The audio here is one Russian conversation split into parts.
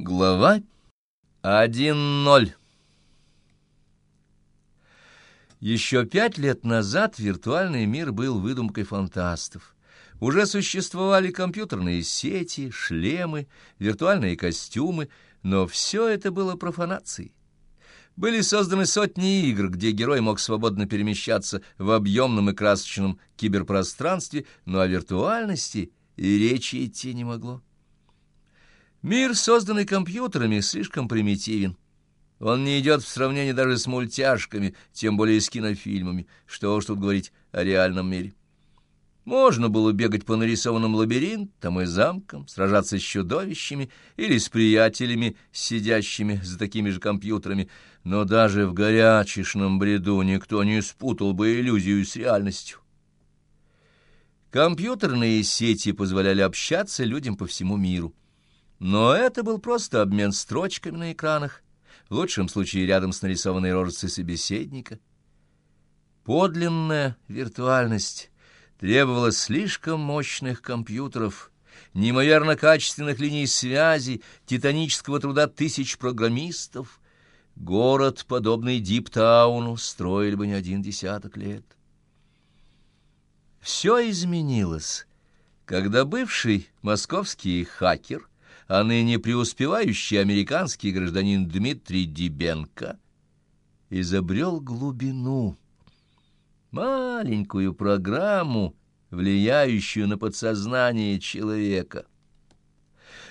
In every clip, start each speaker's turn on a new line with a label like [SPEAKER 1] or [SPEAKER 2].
[SPEAKER 1] Глава 1.0 Еще пять лет назад виртуальный мир был выдумкой фантастов. Уже существовали компьютерные сети, шлемы, виртуальные костюмы, но все это было профанацией. Были созданы сотни игр, где герой мог свободно перемещаться в объемном и красочном киберпространстве, но о виртуальности и речи идти не могло. Мир, созданный компьютерами, слишком примитивен. Он не идет в сравнении даже с мультяшками, тем более с кинофильмами. Что уж тут говорить о реальном мире. Можно было бегать по нарисованным лабиринтам и замкам, сражаться с чудовищами или с приятелями, сидящими за такими же компьютерами, но даже в горячешном бреду никто не спутал бы иллюзию с реальностью. Компьютерные сети позволяли общаться людям по всему миру. Но это был просто обмен строчками на экранах, в лучшем случае рядом с нарисованной рожицей собеседника. Подлинная виртуальность требовала слишком мощных компьютеров, неимоверно качественных линий связи, титанического труда тысяч программистов. Город, подобный Диптауну, строили бы не один десяток лет. Все изменилось, когда бывший московский хакер — а ныне преуспевающий американский гражданин Дмитрий Дибенко изобрел глубину, маленькую программу, влияющую на подсознание человека.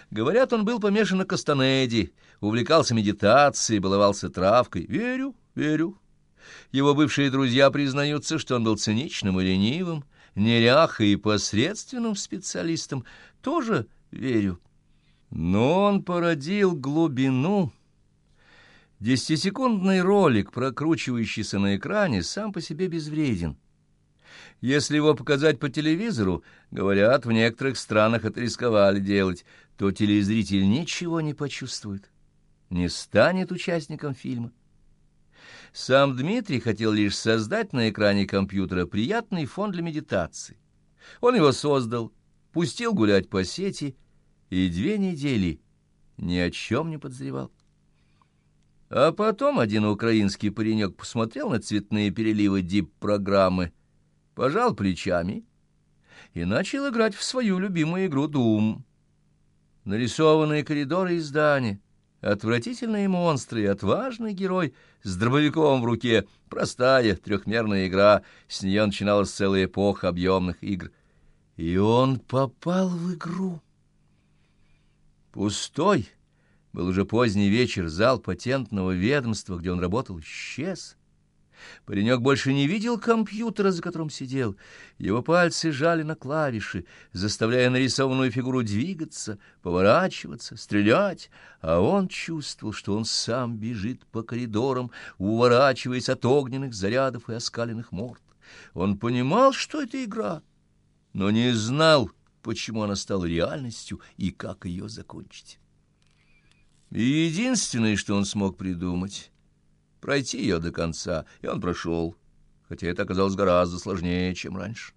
[SPEAKER 1] Говорят, он был помешан на Кастанеде, увлекался медитацией, баловался травкой. Верю, верю. Его бывшие друзья признаются, что он был циничным и ленивым, неряхой и посредственным специалистом. Тоже верю. Но он породил глубину. Десятисекундный ролик, прокручивающийся на экране, сам по себе безвреден. Если его показать по телевизору, говорят, в некоторых странах это рисковали делать, то телезритель ничего не почувствует, не станет участником фильма. Сам Дмитрий хотел лишь создать на экране компьютера приятный фон для медитации. Он его создал, пустил гулять по сети — и две недели ни о чем не подозревал. А потом один украинский паренек посмотрел на цветные переливы дип-программы, пожал плечами и начал играть в свою любимую игру «Дум». Нарисованные коридоры и здания, отвратительные монстры и отважный герой с дробовиком в руке, простая трехмерная игра, с нее начиналась целая эпоха объемных игр. И он попал в игру. Пустой, был уже поздний вечер, зал патентного ведомства, где он работал, исчез. Паренек больше не видел компьютера, за которым сидел. Его пальцы жали на клавиши, заставляя нарисованную фигуру двигаться, поворачиваться, стрелять, а он чувствовал, что он сам бежит по коридорам, уворачиваясь от огненных зарядов и оскаленных морд. Он понимал, что это игра, но не знал, почему она стала реальностью и как ее закончить. Единственное, что он смог придумать, пройти ее до конца, и он прошел, хотя это оказалось гораздо сложнее, чем раньше.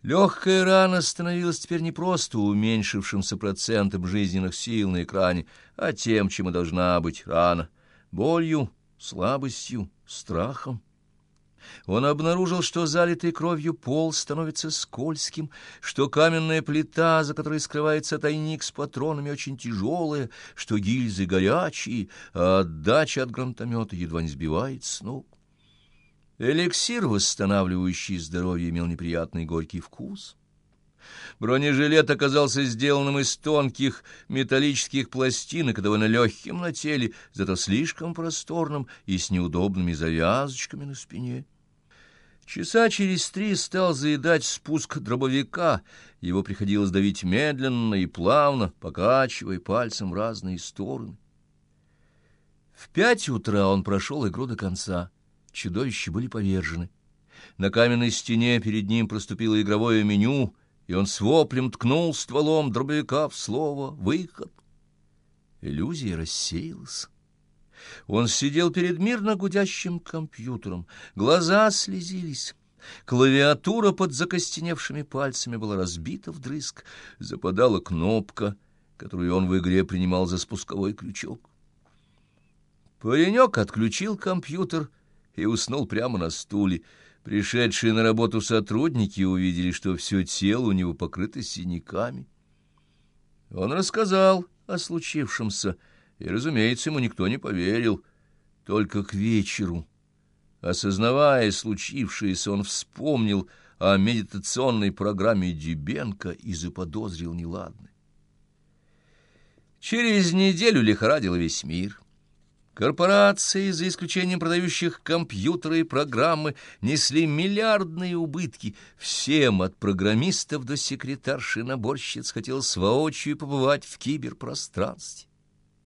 [SPEAKER 1] Легкая рана становилась теперь не просто уменьшившимся процентом жизненных сил на экране, а тем, чем и должна быть рана — болью, слабостью, страхом. Он обнаружил, что залитый кровью пол становится скользким, что каменная плита, за которой скрывается тайник с патронами, очень тяжелая, что гильзы горячие, а отдача от гранатомета едва не сбивает с ног. Эликсир, восстанавливающий здоровье, имел неприятный горький вкус. Бронежилет оказался сделанным из тонких металлических пластинок, довольно легким на теле, зато слишком просторным и с неудобными завязочками на спине. Часа через три стал заедать спуск дробовика. Его приходилось давить медленно и плавно, покачивая пальцем в разные стороны. В пять утра он прошел игру до конца. Чудовища были повержены. На каменной стене перед ним проступило игровое меню, и он с воплем ткнул стволом дробовика в слово «Выход». Иллюзия рассеялась. Он сидел перед мирно гудящим компьютером, глаза слезились. Клавиатура под закостеневшими пальцами была разбита вдрызг, западала кнопка. которую он в игре принимал за спусковой крючок. Паренек отключил компьютер и уснул прямо на стуле. Пришедшие на работу сотрудники увидели, что все тело у него покрыто синяками. Он рассказал о случившемся, и, разумеется, ему никто не поверил. Только к вечеру, осознавая случившееся, он вспомнил о медитационной программе Дебенко и заподозрил неладное. Через неделю лихорадил весь мир. Корпорации, за исключением продающих компьютеры и программы, несли миллиардные убытки. Всем, от программистов до секретарши наборщиц, хотелось воочию побывать в киберпространстве.